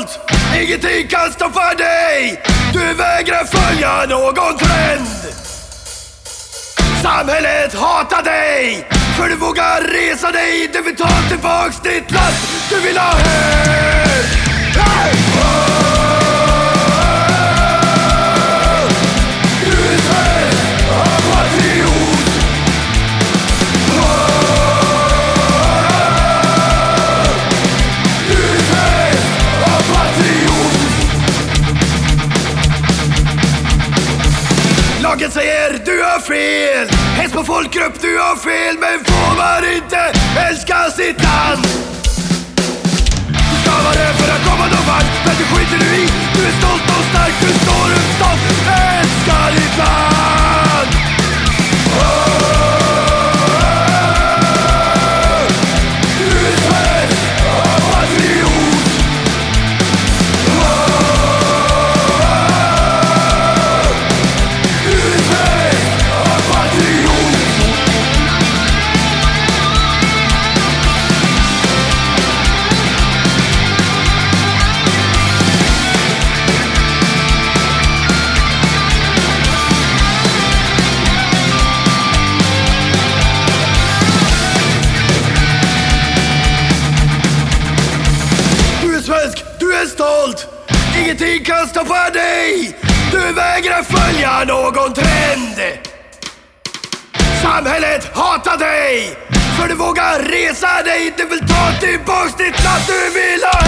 våld ingenting kan stoppa dig. Du vägrar följa någon trend. Samhället hatar dig för du vågar resa dig. Du vill ta tillbaks ditt land. Du vill ha Lagen säger du har fel Hets på folkgrupp, du har fel Men får man inte älska sitt land? Du är stolt. Ingenting kan stoppa dig. Du vägrar följa någon trend. Samhället hatar dig. För du vågar resa dig. Du vill ta tillbaks ditt land. Du vill ha